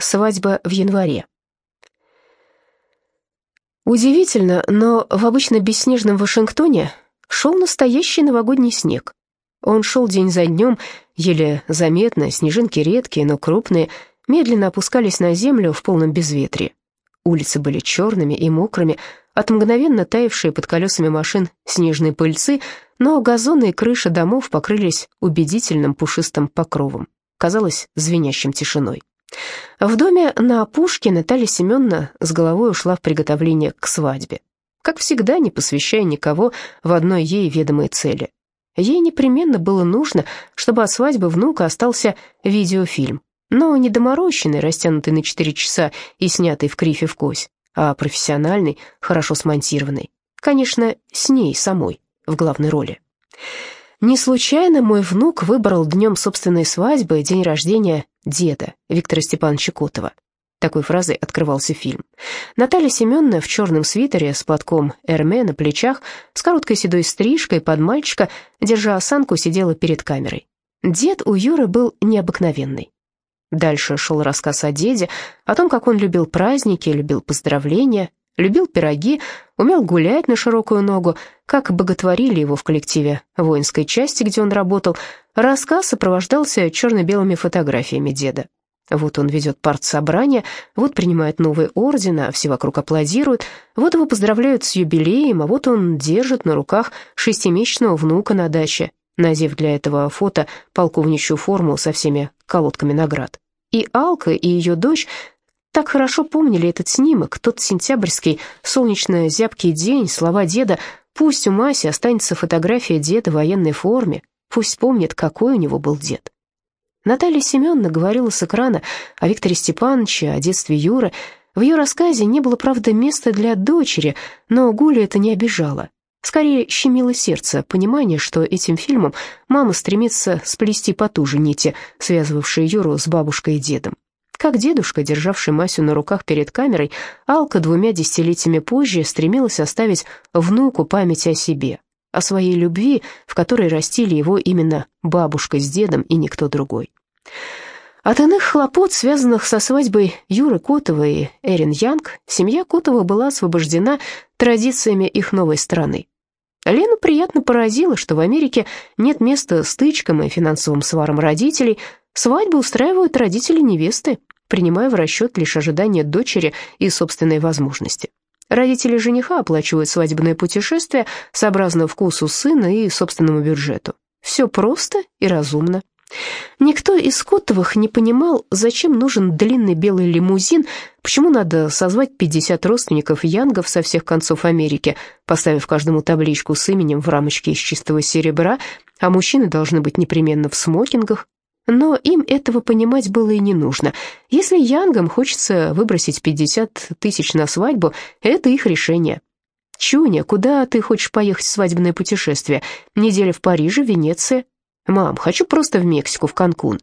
Свадьба в январе. Удивительно, но в обычно бесснежном Вашингтоне шел настоящий новогодний снег. Он шел день за днем, еле заметно, снежинки редкие, но крупные, медленно опускались на землю в полном безветрии. Улицы были черными и мокрыми, от мгновенно таявшей под колесами машин снежной пыльцы, но газоны и крыши домов покрылись убедительным пушистым покровом, казалось, звенящим тишиной. В доме на опушке Наталья Семеновна с головой ушла в приготовление к свадьбе. Как всегда, не посвящая никого в одной ей ведомой цели. Ей непременно было нужно, чтобы от свадьбы внука остался видеофильм, но не доморощенный, растянутый на 4 часа и снятый в крифе в кось, а профессиональный, хорошо смонтированный. Конечно, с ней самой в главной роли. Не случайно мой внук выбрал днем собственной свадьбы день рождения деда Виктора Степановича Котова. Такой фразой открывался фильм. Наталья Семеновна в черном свитере с платком Эрме на плечах, с короткой седой стрижкой под мальчика, держа осанку, сидела перед камерой. Дед у Юры был необыкновенный. Дальше шел рассказ о деде, о том, как он любил праздники, любил поздравления, любил пироги, умел гулять на широкую ногу, как боготворили его в коллективе воинской части, где он работал. Рассказ сопровождался черно-белыми фотографиями деда. Вот он ведет партсобрание, вот принимает новый орден, а все вокруг аплодируют, вот его поздравляют с юбилеем, а вот он держит на руках шестимесячного внука на даче, надев для этого фото полковничью форму со всеми колодками наград. И Алка, и ее дочь так хорошо помнили этот снимок, тот сентябрьский, солнечно-зябкий день, слова деда «Пусть у Маси останется фотография деда в военной форме, пусть помнит, какой у него был дед». Наталья Семеновна говорила с экрана о Викторе Степановиче, о детстве Юры. В ее рассказе не было, правда, места для дочери, но Гуля это не обижала. Скорее, щемило сердце понимание, что этим фильмом мама стремится сплести потуже нити, связывавшие Юру с бабушкой и дедом. Как дедушка, державший Масю на руках перед камерой, Алка двумя десятилетиями позже стремилась оставить внуку память о себе, о своей любви, в которой растили его именно бабушка с дедом и никто другой. От иных хлопот, связанных со свадьбой Юры Котова и Эрин Янг, семья Котова была освобождена традициями их новой страны. Лену приятно поразило, что в Америке нет места стычкам и финансовым сварам родителей, свадьбы устраивают родители невесты, принимая в расчет лишь ожидание дочери и собственные возможности. Родители жениха оплачивают свадебное путешествие сообразно вкусу сына и собственному бюджету. Все просто и разумно. Никто из Скоттовых не понимал, зачем нужен длинный белый лимузин, почему надо созвать 50 родственников Янгов со всех концов Америки, поставив каждому табличку с именем в рамочке из чистого серебра, а мужчины должны быть непременно в смокингах, но им этого понимать было и не нужно. Если Янгам хочется выбросить 50 тысяч на свадьбу, это их решение. «Чуня, куда ты хочешь поехать в свадебное путешествие? Неделя в Париже, Венеция?» «Мам, хочу просто в Мексику, в Канкун».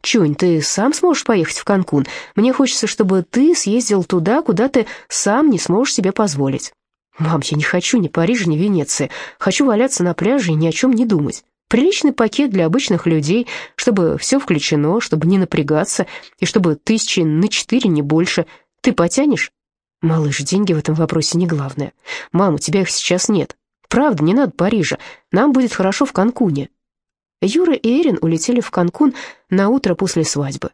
«Чунь, ты сам сможешь поехать в Канкун? Мне хочется, чтобы ты съездил туда, куда ты сам не сможешь себе позволить». «Мам, я не хочу ни Парижа, ни Венеции. Хочу валяться на пляже и ни о чем не думать». Приличный пакет для обычных людей, чтобы все включено, чтобы не напрягаться, и чтобы тысячи на четыре, не больше. Ты потянешь? Малыш, деньги в этом вопросе не главное. Мам, у тебя их сейчас нет. Правда, не надо Парижа. Нам будет хорошо в Канкуне. Юра и Эрин улетели в Канкун на утро после свадьбы.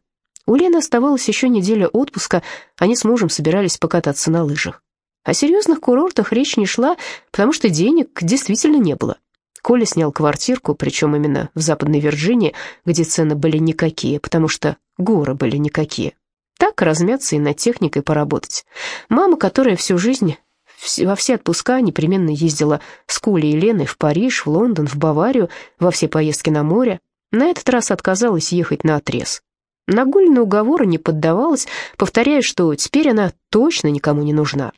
У Лены оставалась еще неделя отпуска, они с мужем собирались покататься на лыжах. О серьезных курортах речь не шла, потому что денег действительно не было. Коля снял квартирку, причем именно в Западной Вирджинии, где цены были никакие, потому что горы были никакие. Так размяться и над техникой поработать. Мама, которая всю жизнь во все отпуска непременно ездила с Колей и Леной в Париж, в Лондон, в Баварию, во все поездки на море, на этот раз отказалась ехать на отрез. На Гулины уговоры не поддавалась, повторяя, что теперь она точно никому не нужна.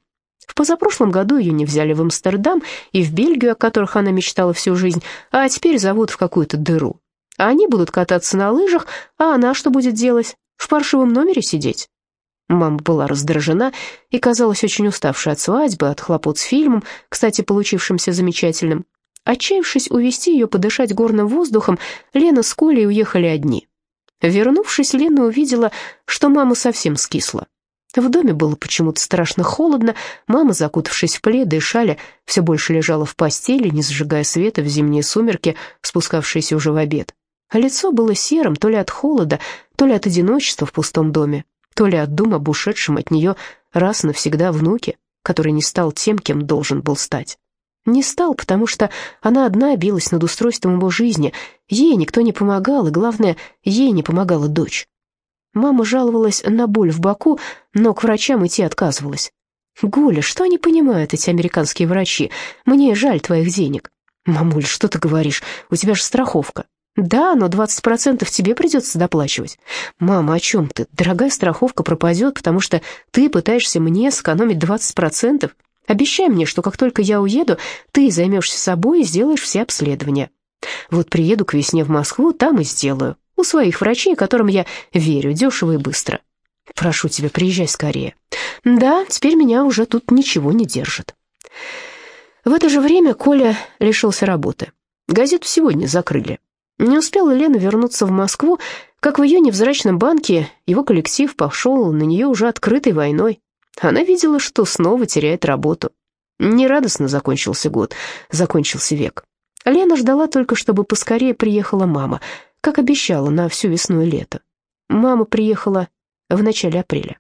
В позапрошлом году ее не взяли в Амстердам и в Бельгию, о которых она мечтала всю жизнь, а теперь зовут в какую-то дыру. А они будут кататься на лыжах, а она что будет делать? В паршивом номере сидеть? Мама была раздражена и казалась очень уставшей от свадьбы, от хлопот с фильмом, кстати, получившимся замечательным. Отчаявшись увести ее подышать горным воздухом, Лена с Колей уехали одни. Вернувшись, Лена увидела, что мама совсем скисла. В доме было почему-то страшно холодно, мама, закутавшись в пледы и шали, все больше лежала в постели, не зажигая света в зимние сумерки, спускавшиеся уже в обед. А лицо было серым то ли от холода, то ли от одиночества в пустом доме, то ли от дума об ушедшем от нее раз навсегда внуке, который не стал тем, кем должен был стать. Не стал, потому что она одна билась над устройством его жизни, ей никто не помогал, и, главное, ей не помогала дочь. Мама жаловалась на боль в боку, но к врачам идти отказывалась. «Гуля, что они понимают, эти американские врачи? Мне жаль твоих денег». «Мамуль, что ты говоришь? У тебя же страховка». «Да, но 20% тебе придется доплачивать». «Мама, о чем ты? Дорогая страховка пропадет, потому что ты пытаешься мне сэкономить 20%. Обещай мне, что как только я уеду, ты займешься собой и сделаешь все обследования. Вот приеду к весне в Москву, там и сделаю. Своих врачей, которым я верю, дешево и быстро. Прошу тебя, приезжай скорее. Да, теперь меня уже тут ничего не держит». В это же время Коля лишился работы. Газету сегодня закрыли. Не успела Лена вернуться в Москву, как в ее невзрачном банке его коллектив пошел на нее уже открытой войной. Она видела, что снова теряет работу. Нерадостно закончился год, закончился век. Лена ждала только, чтобы поскорее приехала мама, как обещала, на всю весну и лето. Мама приехала в начале апреля.